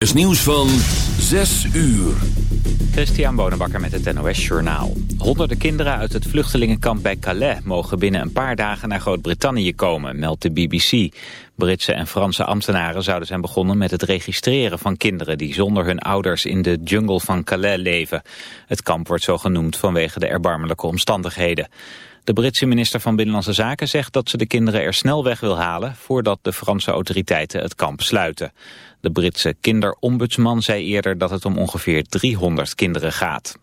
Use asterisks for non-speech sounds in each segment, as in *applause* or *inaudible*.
is nieuws van 6 uur. Christian Bonenbakker met het NOS Journaal. Honderden kinderen uit het vluchtelingenkamp bij Calais... mogen binnen een paar dagen naar Groot-Brittannië komen, meldt de BBC. Britse en Franse ambtenaren zouden zijn begonnen met het registreren van kinderen... die zonder hun ouders in de jungle van Calais leven. Het kamp wordt zo genoemd vanwege de erbarmelijke omstandigheden. De Britse minister van Binnenlandse Zaken zegt dat ze de kinderen er snel weg wil halen... voordat de Franse autoriteiten het kamp sluiten. De Britse kinderombudsman zei eerder dat het om ongeveer 300 kinderen gaat.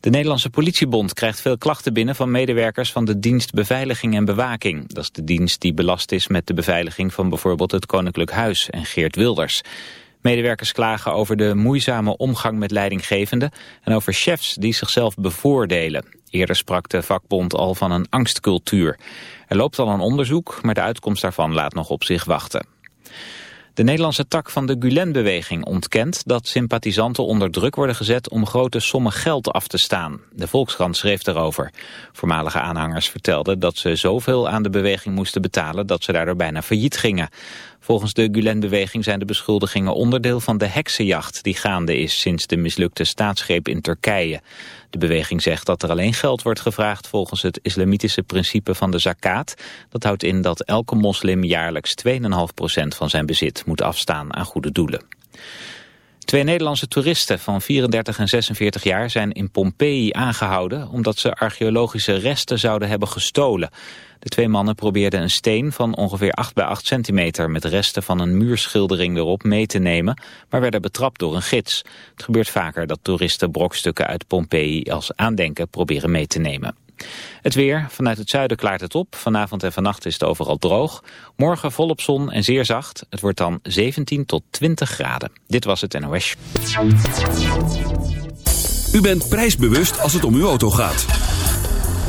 De Nederlandse politiebond krijgt veel klachten binnen van medewerkers van de dienst Beveiliging en Bewaking. Dat is de dienst die belast is met de beveiliging van bijvoorbeeld het Koninklijk Huis en Geert Wilders. Medewerkers klagen over de moeizame omgang met leidinggevenden en over chefs die zichzelf bevoordelen. Eerder sprak de vakbond al van een angstcultuur. Er loopt al een onderzoek, maar de uitkomst daarvan laat nog op zich wachten. De Nederlandse tak van de Gulen-beweging ontkent dat sympathisanten onder druk worden gezet om grote sommen geld af te staan. De Volkskrant schreef erover. Voormalige aanhangers vertelden dat ze zoveel aan de beweging moesten betalen dat ze daardoor bijna failliet gingen. Volgens de Gulen-beweging zijn de beschuldigingen onderdeel van de heksenjacht die gaande is sinds de mislukte staatsgreep in Turkije. De beweging zegt dat er alleen geld wordt gevraagd volgens het islamitische principe van de zakat. Dat houdt in dat elke moslim jaarlijks 2,5% van zijn bezit moet afstaan aan goede doelen. Twee Nederlandse toeristen van 34 en 46 jaar zijn in Pompeii aangehouden omdat ze archeologische resten zouden hebben gestolen. De twee mannen probeerden een steen van ongeveer 8 bij 8 centimeter met resten van een muurschildering erop mee te nemen, maar werden betrapt door een gids. Het gebeurt vaker dat toeristen brokstukken uit Pompeii als aandenken proberen mee te nemen. Het weer. Vanuit het zuiden klaart het op. Vanavond en vannacht is het overal droog. Morgen volop zon en zeer zacht. Het wordt dan 17 tot 20 graden. Dit was het NOS. U bent prijsbewust als het om uw auto gaat.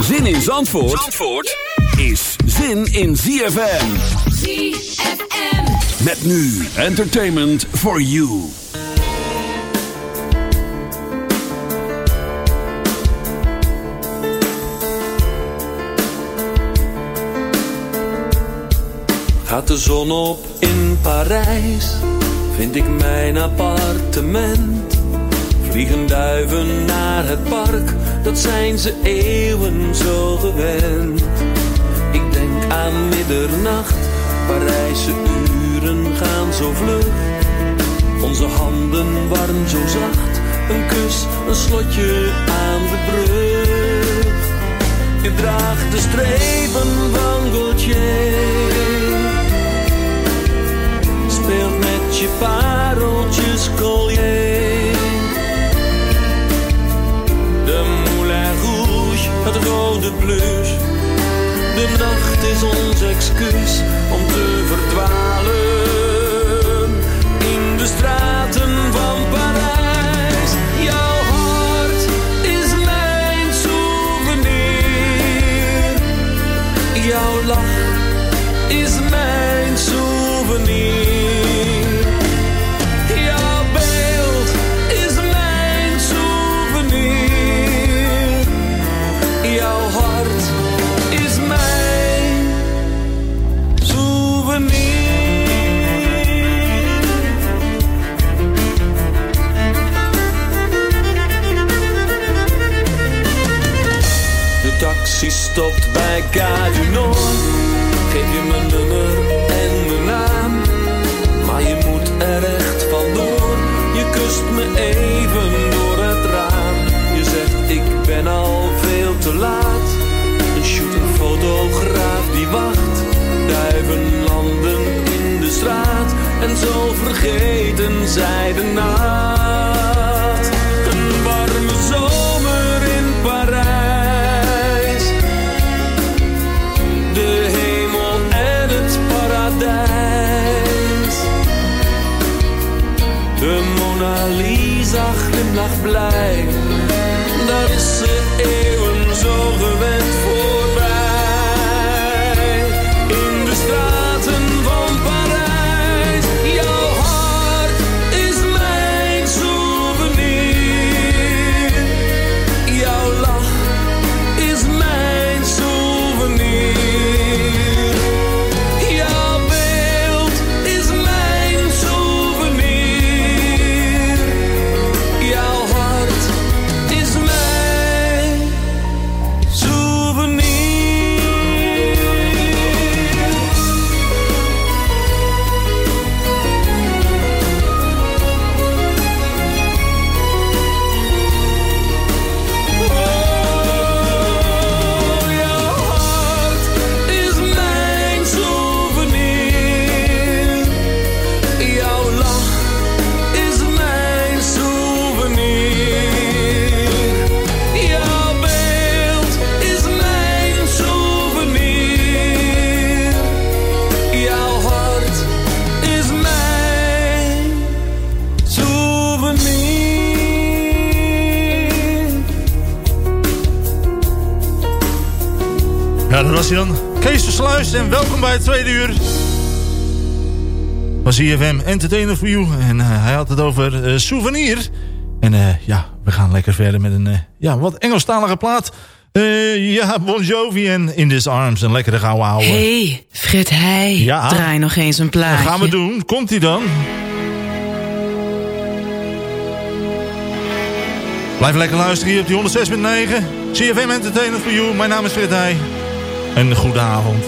Zin in Zandvoort, Zandvoort is zin in ZFM. ZFM. Met nu entertainment for you. Gaat de zon op in Parijs, vind ik mijn appartement. Vliegen duiven naar het park, dat zijn ze eeuwen zo gewend. Ik denk aan middernacht, Parijse uren gaan zo vlug. Onze handen warm zo zacht, een kus, een slotje aan de brug. Je draagt de strepen van Gaultier. Speelt met je pareltjes plus. De nacht is ons excuus om te verdwalen Stopt bij KU Geef je mijn nummer en mijn naam, maar je moet er echt vandoor. Je kust me even door het raam. Je zegt ik ben al veel te laat. Een shooterfotograaf die wacht, duiven landen in de straat. En zo vergeten zij de naam. Bij het tweede uur van CFM Entertainer for You. En uh, hij had het over uh, souvenir. En uh, ja, we gaan lekker verder met een ja, wat Engelstalige plaat. ja, Bon Jovi en In This Arms, een lekkere gouden ouwe. Hey, Fred Heij, ja, draai nog eens een plaatje. Dat gaan we doen. Komt hij dan? Blijf lekker luisteren hier op die 106.9. CFM Entertainer for You. Mijn naam is Fred Heij. Een goede avond.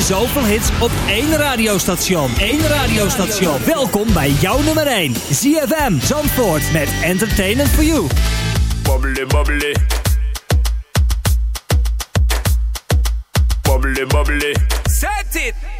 Zoveel hits op één radiostation. Eén radiostation. Welkom bij jouw nummer 1. ZFM Zandvoort met Entertainment for You. Bubbly, bubbly. Bubbly, bubbly. Set it!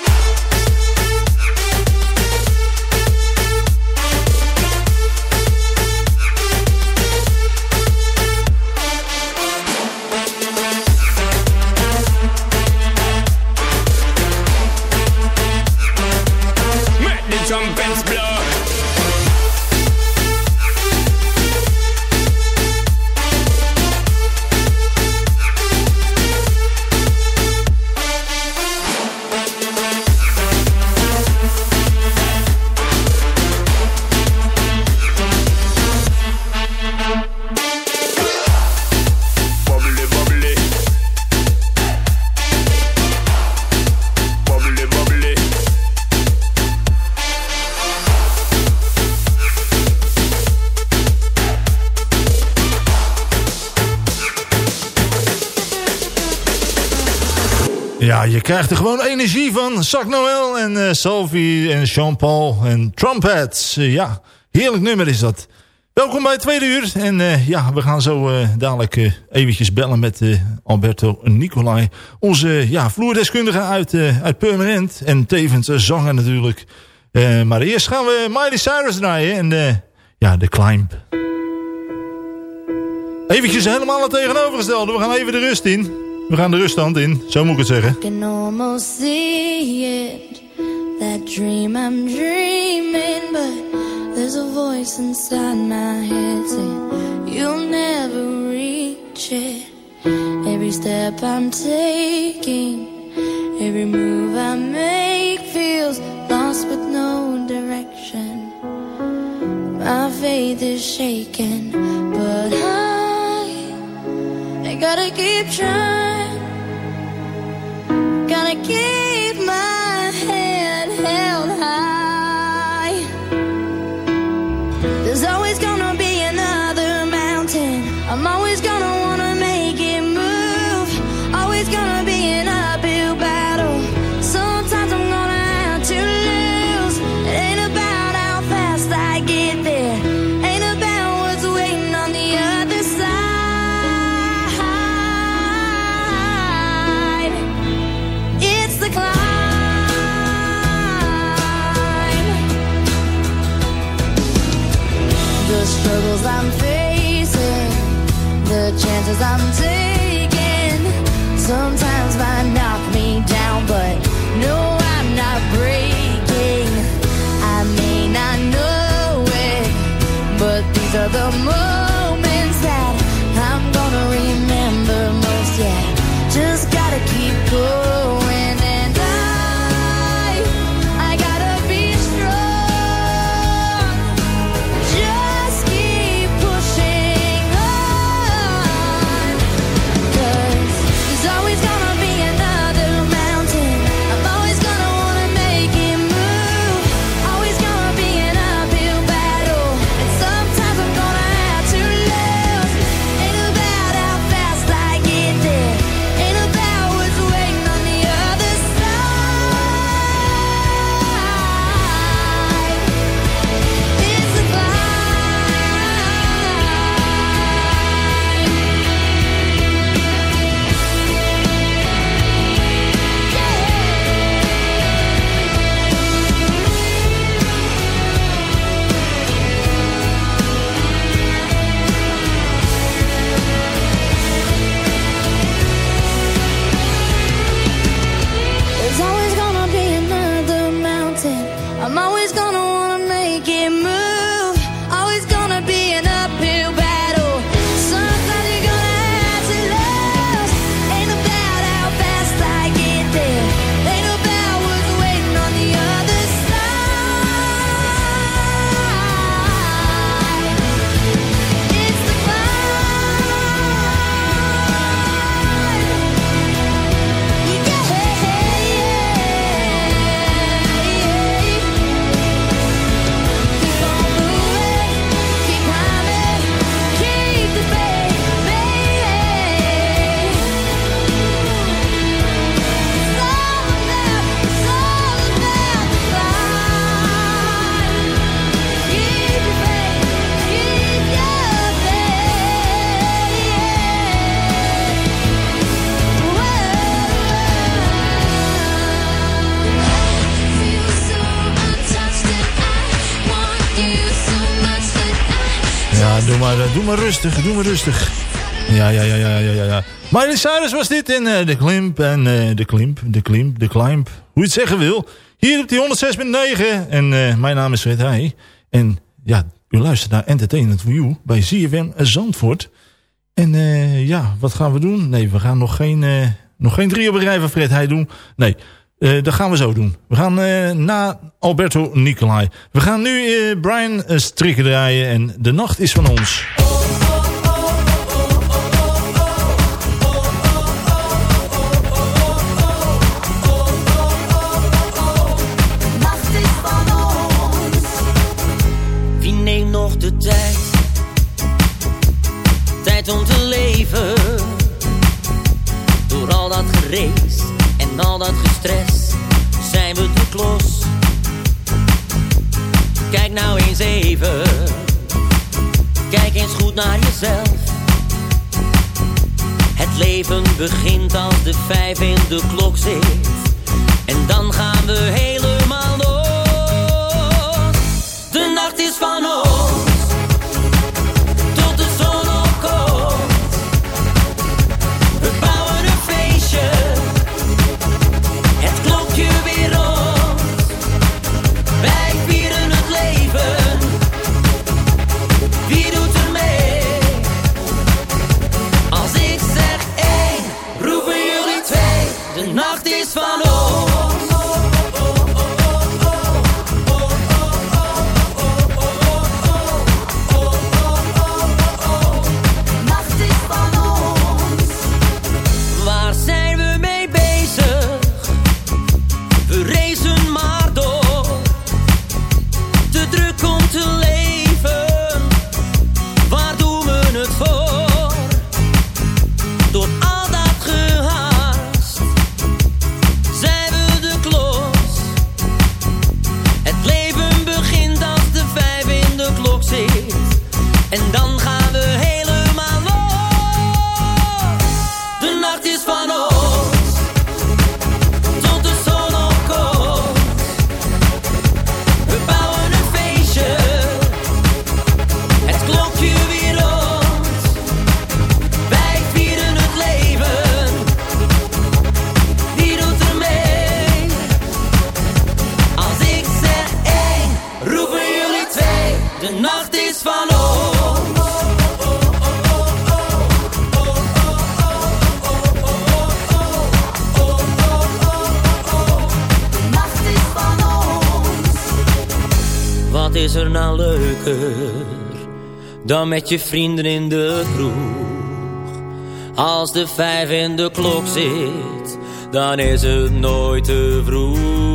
Je krijgt er gewoon energie van. Sac Noël en uh, Sophie en Jean-Paul en Trumpets. Uh, ja, heerlijk nummer is dat. Welkom bij het tweede uur. En uh, ja, we gaan zo dadelijk eventjes bellen met Alberto Nicolai. Onze ja, vloerdeskundige uit, uit Permanent. En tevens zanger natuurlijk. maar eerst gaan we Miley Cyrus draaien. En ja, de Climb. Eventjes helemaal het tegenovergestelde. We gaan even de rust in. We gaan de ruststand in, zo moet ik het zeggen. I can almost see it, that dream I'm dreaming, but there's a voice inside my head saying you'll never reach it. Every step I'm taking, every move I make feels lost with no direction. My faith is shaken, but I, gotta keep trying. Gotta keep someday doe maar rustig, doe maar rustig. Ja, ja, ja, ja, ja, ja. Miley Cyrus was dit in uh, de klimp en uh, de klimp, de klimp, de climb. Hoe je het zeggen wil. Hier op die 106.9 en uh, mijn naam is Fred Heij. En ja, u luistert naar Entertainment for You bij ZFM Zandvoort. En ja, wat gaan we doen? Nee, we gaan nog geen, nog geen drie bedrijven Fred Heij doen. Nee, uh, dat gaan we zo doen. We gaan uh, na Alberto Nicolai. We gaan nu uh, Brian Strikken draaien en de nacht is van ons. Wie neemt nog de tijd? Tijd om te leven. Door al dat gereis en al dat gestres zijn we te klos. Kijk nou eens even, kijk eens goed naar jezelf. Het leven begint als de vijf in de klok zit. En dan gaan we helemaal los. De nacht is van ons. Met je vrienden in de kroeg? Als de vijf in de klok zit, dan is het nooit te vroeg.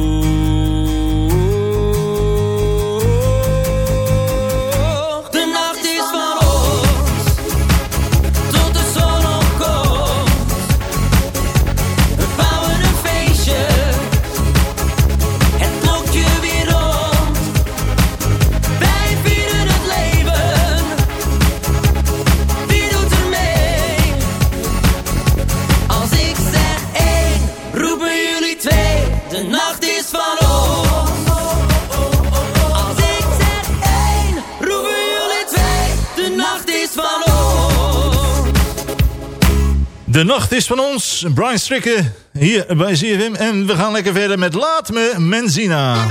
Nacht is van ons. Brian Strikken hier bij ZFM. En we gaan lekker verder met Laat me Menzina.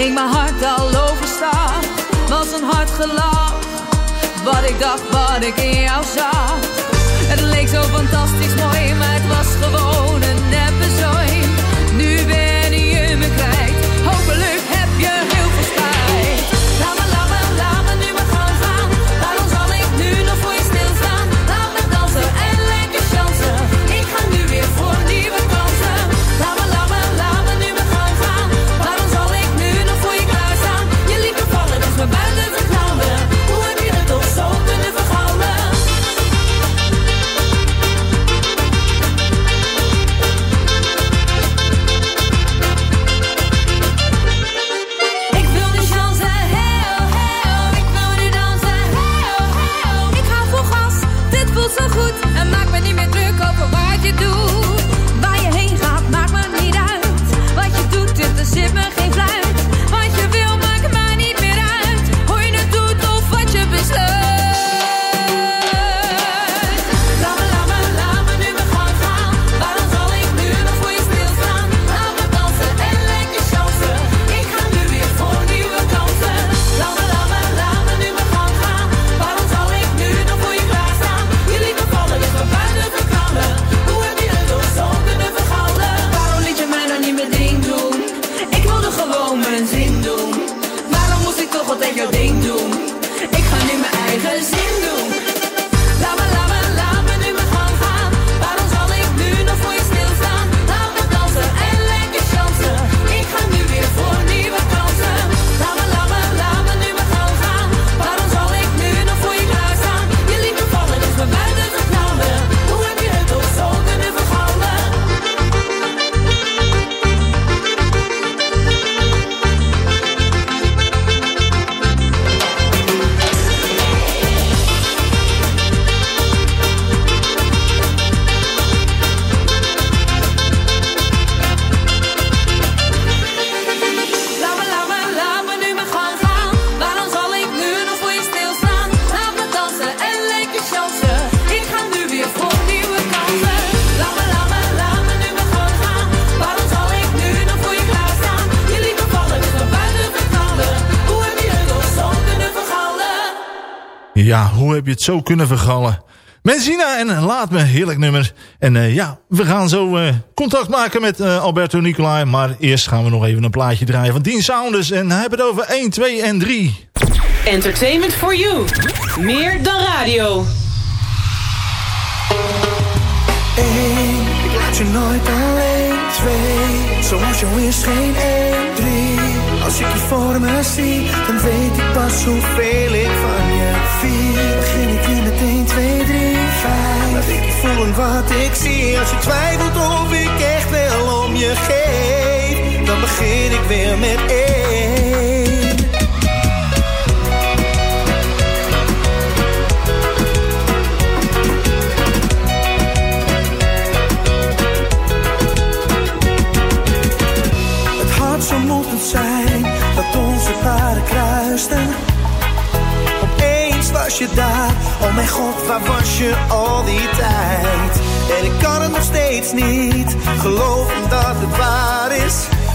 Ging mijn hart al overstag. Was een hard gelach, wat ik dacht, wat ik in jou zag. Het leek zo fantastisch mooi, maar het was gewoon heb je het zo kunnen vergallen. Menzina en Laat Me, heerlijk nummer. En uh, ja, we gaan zo uh, contact maken met uh, Alberto Nicolai. Maar eerst gaan we nog even een plaatje draaien van Dean Sounders. En hij hebben het over 1, 2 en 3. Entertainment for you. Meer dan radio. Eén, ik laat je nooit alleen. Twee, zoals jou is geen 1, 3. Als ik je voor me zie, dan weet ik pas hoeveel ik van 1, 2, 3, 5. Laat ik je voelen wat ik zie. Als je twijfelt of ik echt wel om je geef, dan begin ik weer met 1. Je? Oh mijn god, waar was je al die tijd? En ik kan het nog steeds niet geloven dat het waar is.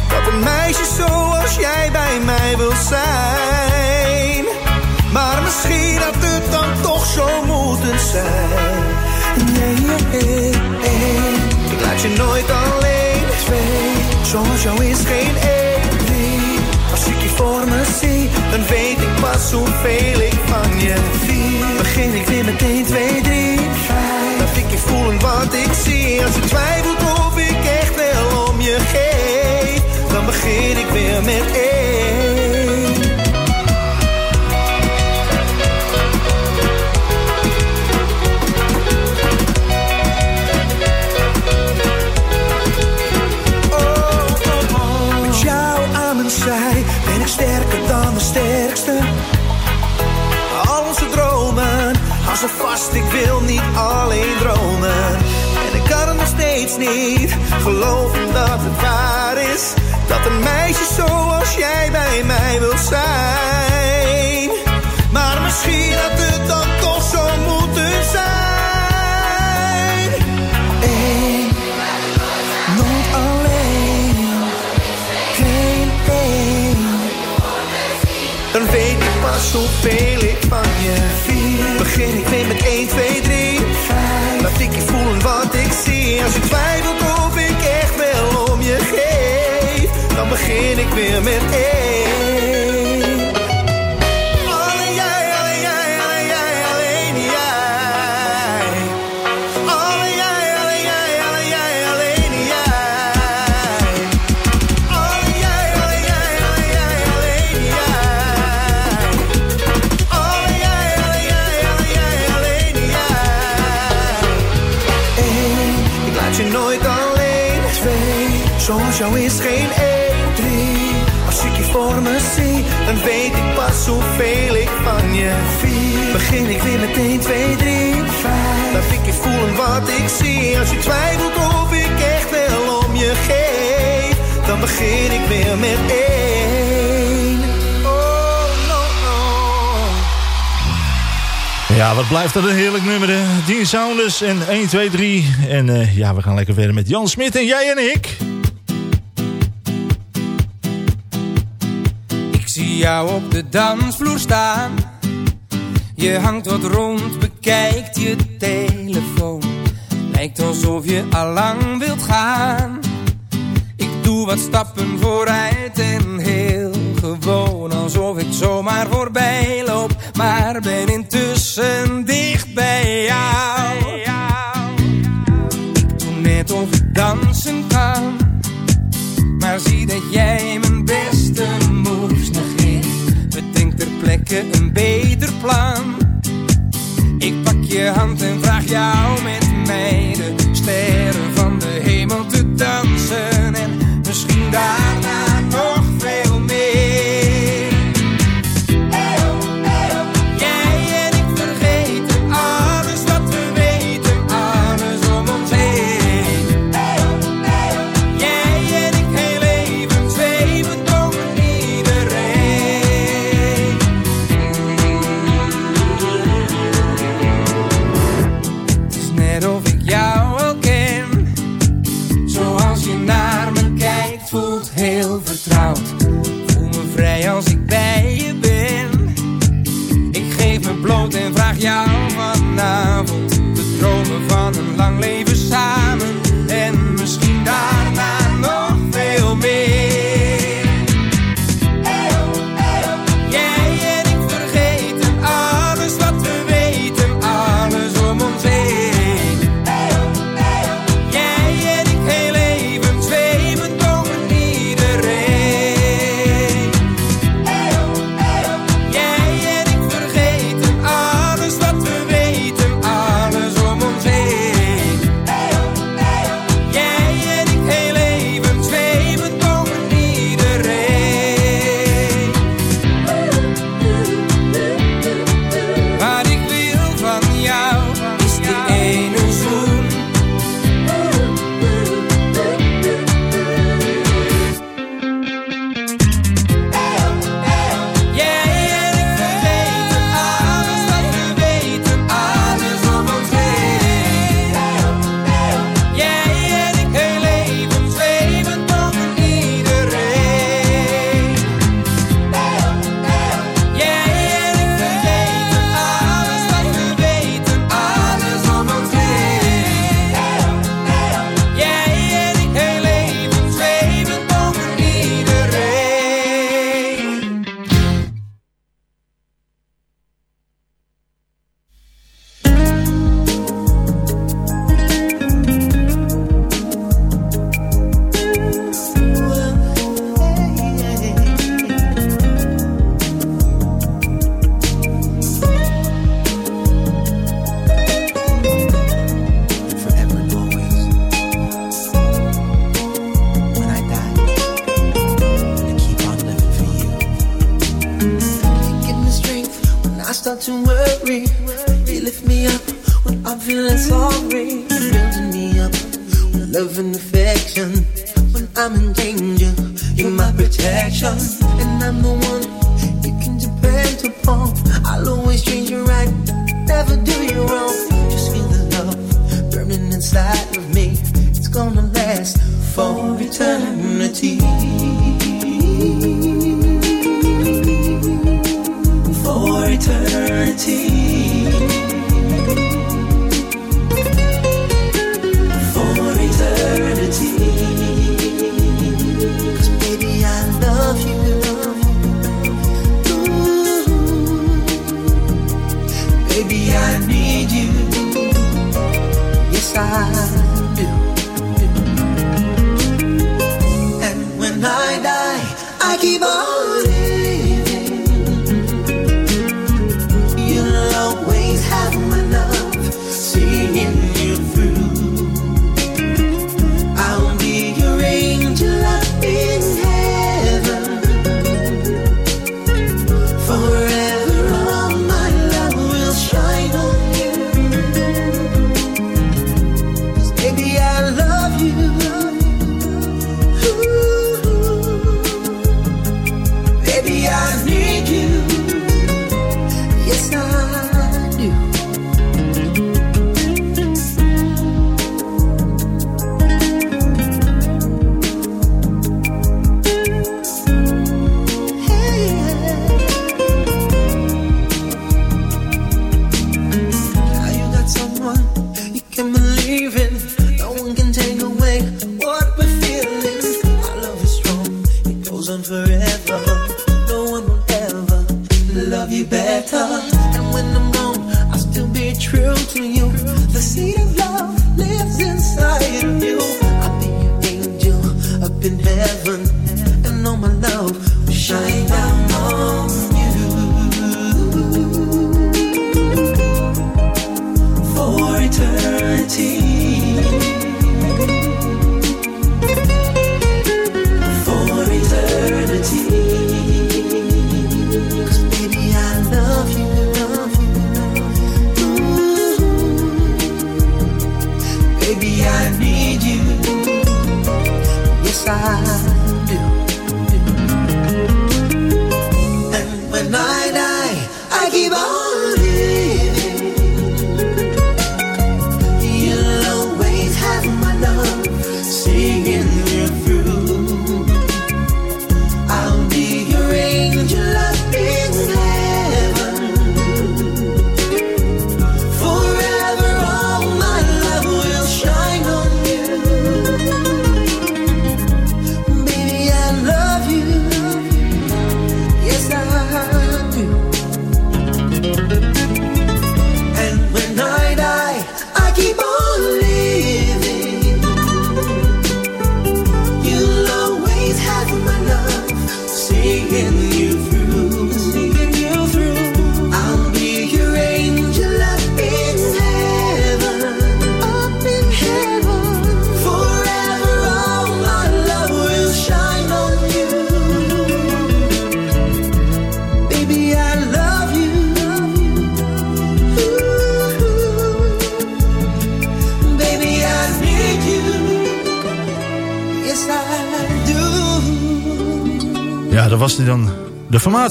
Dat een meisje zoals jij bij mij wil zijn. Maar misschien had het dan toch zo moeten zijn. Nee, nee, nee. ik laat je nooit alleen. Twee, zoals jou is geen één. Voor me zie, dan weet ik pas hoeveel ik van je vier. Begin ik weer met 1, 2, 3, 5. Dat ik je voelen wat ik zie. Als je twijfelt of ik echt wel om je geef, dan begin ik weer met één. Steeds niet dat het waar is. Dat een meisje zoals jij bij mij wil zijn. Maar misschien had het dan toch zo moeten zijn. Eén, nooit alleen. Geen één. Dan weet ik pas hoeveel ik van je vier. Begin ik weer met 1, 2, 3, Als je twijfelt of ik echt wel om je geef. Dan begin ik weer met 1. Begin ik weer met 1, 2, 3, 5. Laat ik je voelen wat ik zie. Als je twijfelt of ik echt wel om je geef, dan begin ik weer met één. Oh, no, no. Ja, wat blijft dat een heerlijk nummer. hè? Dean Saunders en 1, 2, 3. En eh, ja, we gaan lekker verder met Jan Smit en jij en ik. Ik zie jou op de dansvloer staan. Je hangt wat rond, bekijkt je telefoon. Lijkt alsof je allang wilt gaan. Ik doe wat stappen vooruit en heel gewoon. Alsof ik zomaar voorbij loop, maar ben intussen Ik pak je hand en vraag jou met mij de sterren van de hemel te dansen. En misschien daarna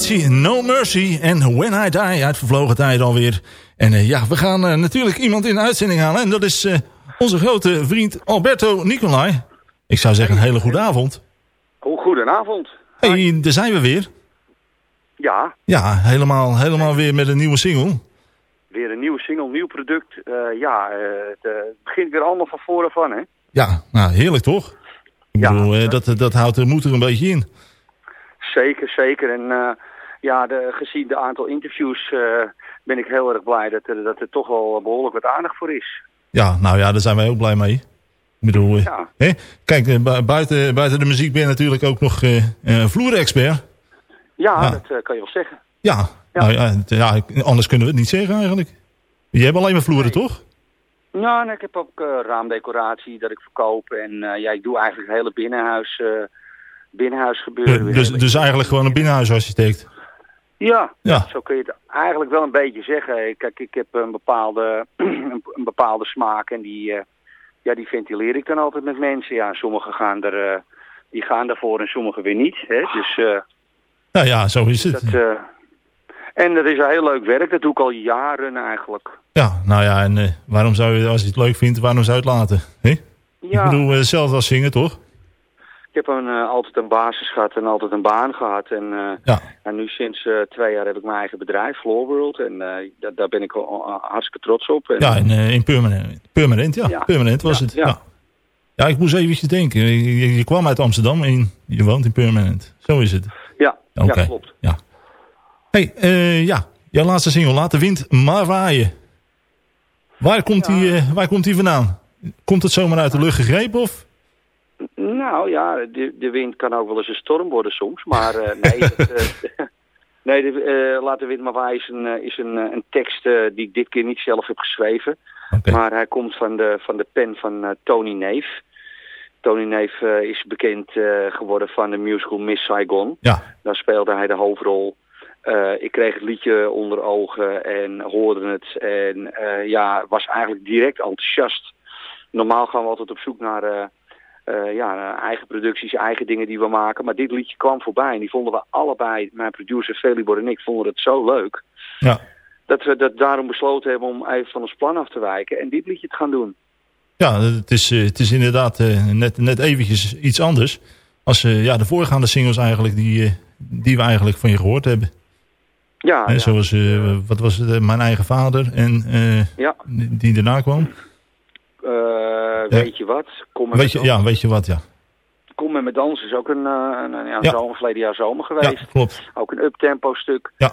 formatie No Mercy en When I Die uit vervlogen tijd alweer. En eh, ja, we gaan eh, natuurlijk iemand in de uitzending halen. En dat is eh, onze grote vriend Alberto Nicolai. Ik zou zeggen een hele goede avond. Goedenavond. hey, daar zijn we weer. Ja, Ja, helemaal, helemaal weer met een nieuwe single. weer een nieuwe single, nieuw product. Ja, het begint weer allemaal van voren van, hè? Ja, nou heerlijk toch? Ik bedoel, eh, dat, dat houdt de moed er een beetje in. Zeker, zeker. En eh, ja, de, gezien de aantal interviews eh, ben ik heel erg blij dat er, dat er toch wel behoorlijk wat aandacht voor is. Ja, nou ja, daar zijn wij ook blij mee. Ik bedoel, eh, Ja. hè? kijk, bu- buiten, buiten de muziek ben je natuurlijk ook nog eh, vloerexpert. Ja, Ja. dat kan je wel zeggen. Ja, Nou, ja, het- ja, ik- anders kunnen we het niet zeggen eigenlijk. Je hebt alleen maar vloeren, toch? Nou, en ik heb ook raamdecoratie dat ik verkoop. En eh, ja, ik doe eigenlijk het hele binnenhuis, binnenhuis gebeuren. dus, dus eigenlijk gewoon een binnenhuisarchitect. Ja, Ja. zo kun je het eigenlijk wel een beetje zeggen. Kijk, ik heb een bepaalde, *clears throat* een bepaalde smaak en die, eh, ja, die ventileer ik dan altijd met mensen. Ja, sommigen gaan er, eh, die gaan daarvoor en sommigen weer niet. Hè? Dus, Nou ja, zo is het. dat, en dat is een heel leuk werk, dat doe ik al jaren eigenlijk. Ja, nou ja, en waarom zou je, als je het leuk vindt, waarom zou je het laten? Hè? Ja. Ik bedoel, zelfs als zingen, toch? Ik heb een, eh, altijd een basis gehad en altijd een baan gehad. En, eh, Ja. en nu sinds eh, twee jaar heb ik mijn eigen bedrijf, Floor World. En da- daar ben ik hartstikke trots op. En, Ja, in, eh, in permanent. Permanent, ja. Ja. Permanent was Ja, het. ja. Ja. ik moest eventjes denken. Je, kwam uit Amsterdam en je woont in Permanent. Zo is het. ja, Oké. ja, klopt. Ja. hey, ja. Jouw laatste single, Laat de wind maar waaien. Waar komt, die, waar komt die vandaan? Komt het zomaar uit de lucht gegrepen of? Nou ja, de, de wind kan ook wel eens een storm worden soms. Maar eh, nee, eh, *laughs* nee de, eh, Laat de wind maar waaien is een, is een, een tekst die ik dit keer niet zelf heb geschreven. Maar hij komt van de, van de pen van Tony Neef. Tony Neef is bekend geworden van de musical Miss Saigon. Ja. Daar speelde hij de hoofdrol. Ik kreeg het liedje onder ogen en hoorde het. En ja, was eigenlijk direct enthousiast. Normaal gaan we altijd op zoek naar eh, ja, eigen producties, eigen dingen die we maken. Maar dit liedje kwam voorbij en die vonden we allebei, mijn producer Felibor en ik, vonden het zo leuk. Ja. Dat we dat daarom besloten hebben om even van ons plan af te wijken en dit liedje te gaan doen. Ja, het is, eh, het is inderdaad eh, net, net eventjes iets anders. Als ja, de voorgaande singles eigenlijk die, die we eigenlijk van je gehoord hebben. Ja. Zoals, wat was het, Mijn Eigen Vader en Ja. die daarna kwam. Eh, weet je wat? Kom met Weet je, ja, weet je wat, ja. Kom met me dansen is ook een, eh, een, een ja, Ja. zomer, verleden jaar zomer Ja, geweest. klopt. Ook een uptempo stuk. Ja.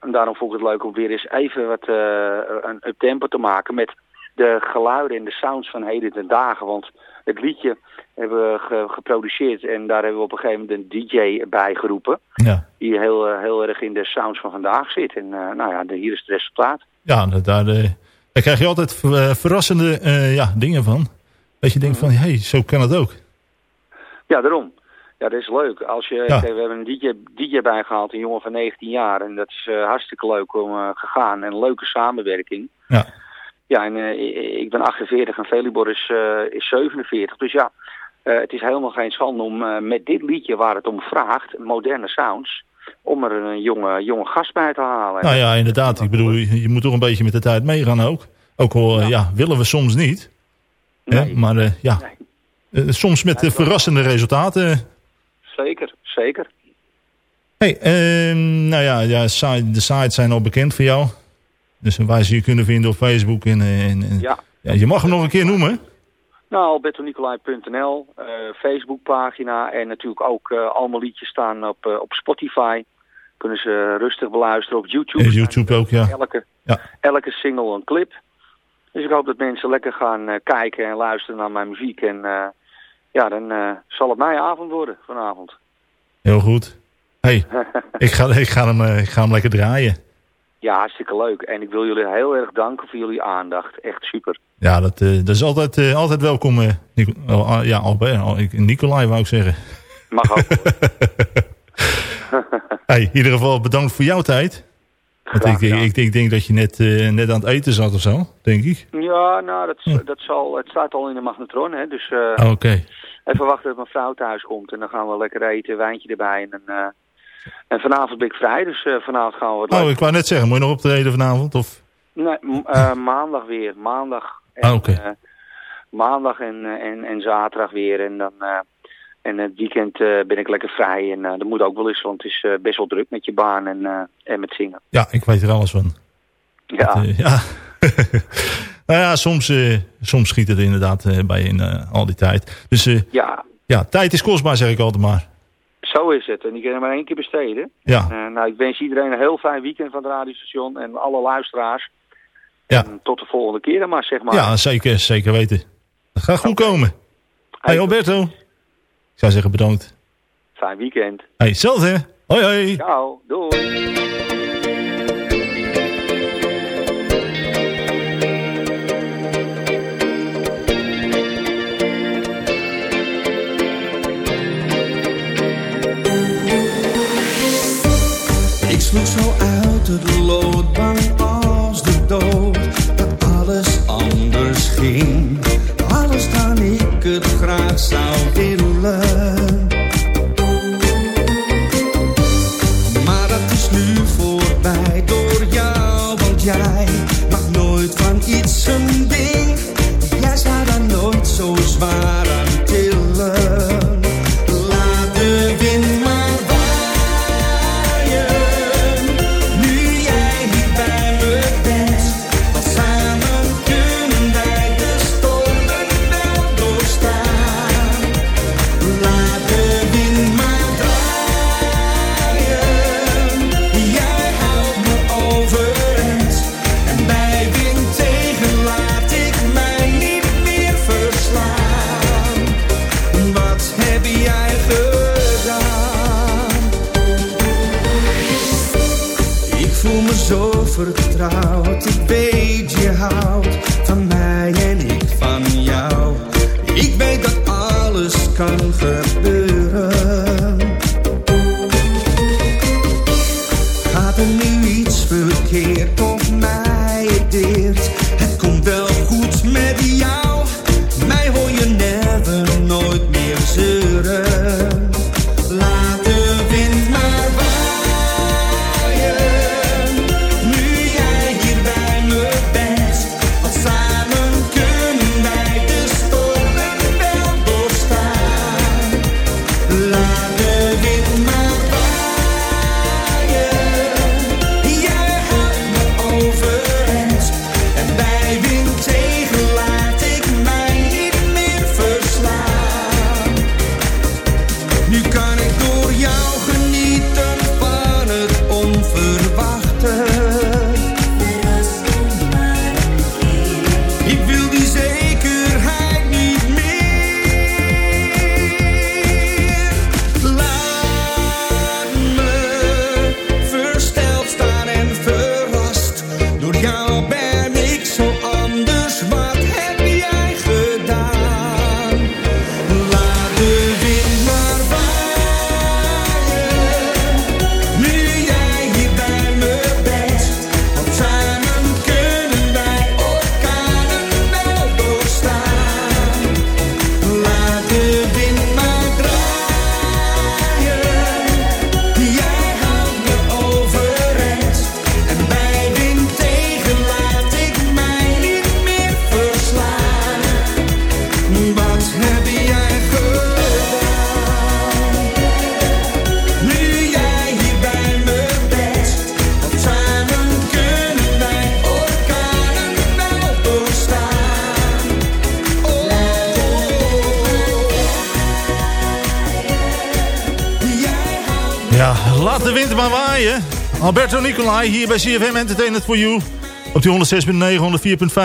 En daarom vond ik het leuk om weer eens even wat, eh, een uptempo te maken met de geluiden en de sounds van heden ten dagen. Want het liedje hebben we ge- geproduceerd en daar hebben we op een gegeven moment een DJ bij geroepen. Ja. Die heel, heel erg in de sounds van vandaag zit. En nou ja, de, hier is het resultaat. Ja, daar, eh, daar krijg je altijd eh, verrassende eh, ja, dingen van. Dat je denkt van, hé, hey, zo kan het ook. Ja, daarom. Ja, dat is leuk. Als je, Ja. kijk, we hebben een DJ, DJ bijgehaald, een jongen van 19 jaar. En dat is eh, hartstikke leuk om eh, gegaan. En een leuke samenwerking. Ja. Ja, en ik ben 48 en Velibor is, is 47. Dus ja, het is helemaal geen schande om met dit liedje waar het om vraagt, moderne sounds, om er een jonge, jonge gast bij te halen. Nou ja, inderdaad. Ik bedoel, je, moet toch een beetje met de tijd meegaan ook. Ook al, ja, willen we soms niet. Hè, maar eh, ja, Eh, soms met verrassende resultaten. Zeker, zeker. hey, eh, nou ja, ja, de sites zijn al bekend voor jou. Dus waar ze je kunnen vinden op Facebook. En, eh, en, en- Ja. ja, je mag hem nog een keer noemen. Nou, albertonicolai.nl, eh Facebookpagina en natuurlijk ook eh allemaal liedjes staan op, eh, op Spotify. Kunnen ze rustig beluisteren op YouTube. Eh, YouTube ook, ja. Elke, Ja. elke single een clip. Dus ik hoop dat mensen lekker gaan kijken en luisteren naar mijn muziek. En ja, dan zal het mijn avond worden vanavond. Heel goed. hey, *laughs* ik, ga, ik, ga hem, ik ga hem lekker draaien. Ja, hartstikke leuk. En ik wil jullie heel erg danken voor jullie aandacht. Echt super. Ja, dat, eh, dat is altijd, eh, altijd welkom. eh, Nico- oh, ah, ja, Albert, oh, ik- Nicolai wou ik zeggen. Mag ook. *laughs* hey, in ieder geval bedankt voor jouw tijd. Want ik, ik, ik, ik denk dat je net, net aan het eten zat of zo, denk ik. Ja, nou, dat, dat zal, het staat al in de magnetron, hè. Dus Oh, Oké. even wachten tot mijn vrouw thuis komt. En dan gaan we lekker eten, wijntje erbij. En, dan, eh, en vanavond ben ik vrij, dus eh, vanavond gaan we wat Oh, ik wou net zeggen, moet je nog optreden vanavond? Of? Nee, eh, *laughs* maandag weer. Maandag. En, Ah, eh, maandag en, en, en zaterdag weer. En dan... en het weekend ben ik lekker vrij. En dat moet ook wel eens, want het is best wel druk met je baan en, en met zingen. Ja, ik weet er alles van. Ja. Dat, ja. *laughs* nou ja, soms, soms schiet het inderdaad bij in al die tijd. Dus Ja, ja, tijd is kostbaar, zeg ik altijd maar. Zo is het. En die kunnen maar één keer besteden. Ja. Eh, nou, ik wens iedereen een heel fijn weekend van het radiostation. En alle luisteraars. Ja. En tot de volgende keer dan maar, zeg maar. Ja, zeker, zeker weten. Dat gaat goed komen. Hey Alberto. Ik zou zeggen bedankt. Fijn weekend. Hey, hetzelfde hè. Hoi hoi. Ciao, doei. Sloeg zo loodbang als de dood, dat alles anders ging. Alles dan ik het graag zou willen. Alberto Nicolai hier bij CFM Entertainment for You. Op die 106.9,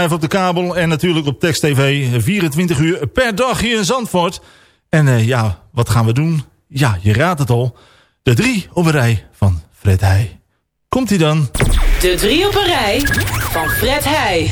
104.5 op de kabel. En natuurlijk op Text TV. 24 uur per dag hier in Zandvoort. En eh, ja, wat gaan we doen? Ja, je raadt het al. De drie op een rij van Fred Heij. Komt hij dan? De drie op een rij van Fred Heij.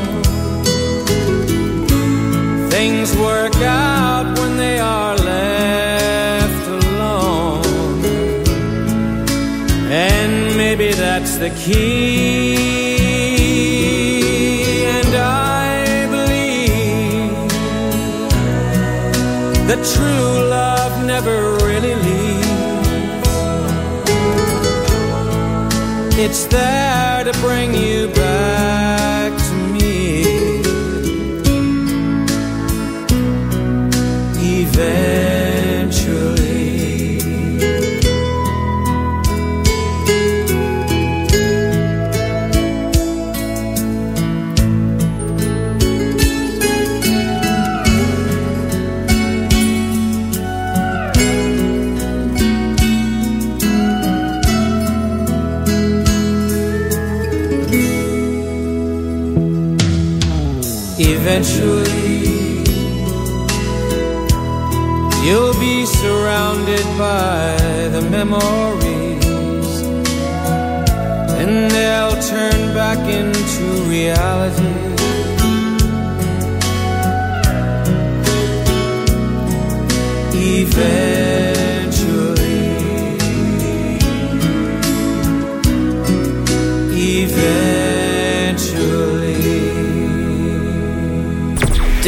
Things work out when they are left alone. And maybe that's the key. And I believe that true love never really leaves. It's there to bring you back. eventually. You'll be surrounded by the memories and they'll turn back into reality. Even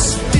speak.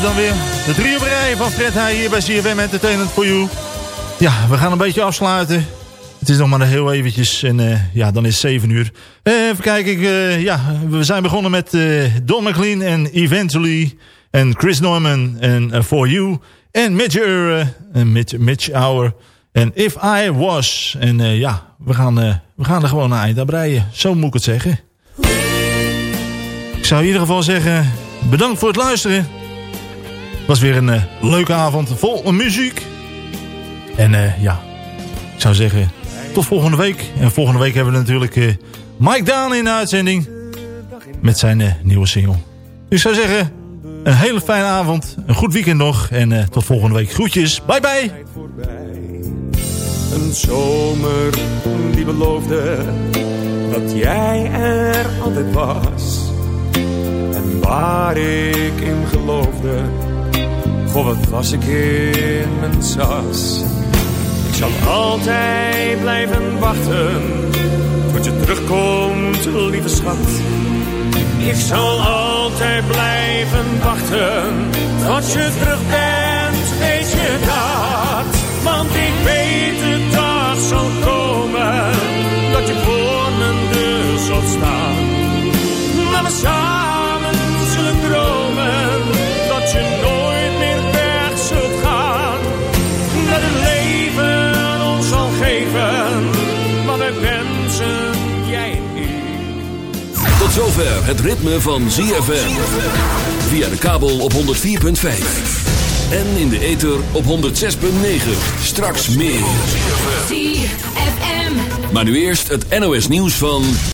Dan weer. De drie op rij van Fred Heij hier bij CFM Entertainment for You. Ja, we gaan een beetje afsluiten. Het is nog maar heel eventjes en uh, ja, dan is het 7 uur. Uh, even kijken, uh, ja, we zijn begonnen met Don McLean en Eventually. En Chris Norman en For You. En Mitch en Mitch, Mitch Hour. En If I Was. En ja, we gaan, we gaan er gewoon een eind aan breien. Zo moet ik het zeggen. Ik zou in ieder geval zeggen, bedankt voor het luisteren. Was weer een eh, leuke avond vol muziek. En eh, ja, ik zou zeggen, tot volgende week. En volgende week hebben we natuurlijk eh, Mike Daan in de uitzending. Met zijn nieuwe single. Dus ik zou zeggen, een hele fijne avond. Een goed weekend nog. En tot volgende week. Groetjes. Bye bye. Een zomer die beloofde dat jij er altijd was. En waar ik in geloofde, goh wat was ik in mijn sas. Ik zal altijd blijven wachten tot je terugkomt, lieve schat. Ik zal altijd blijven wachten tot je terug bent, weet je dat? Want ik weet de dag zal komen dat je voor mijn deur zult staan. Dat we samen zullen dromen dat je geven wat wij wensen, jij en ik. Tot zover het ritme van ZFM. Via de kabel op 104.5. En in de ether op 106.9. Straks meer. ZFM. Maar nu eerst het NOS nieuws van...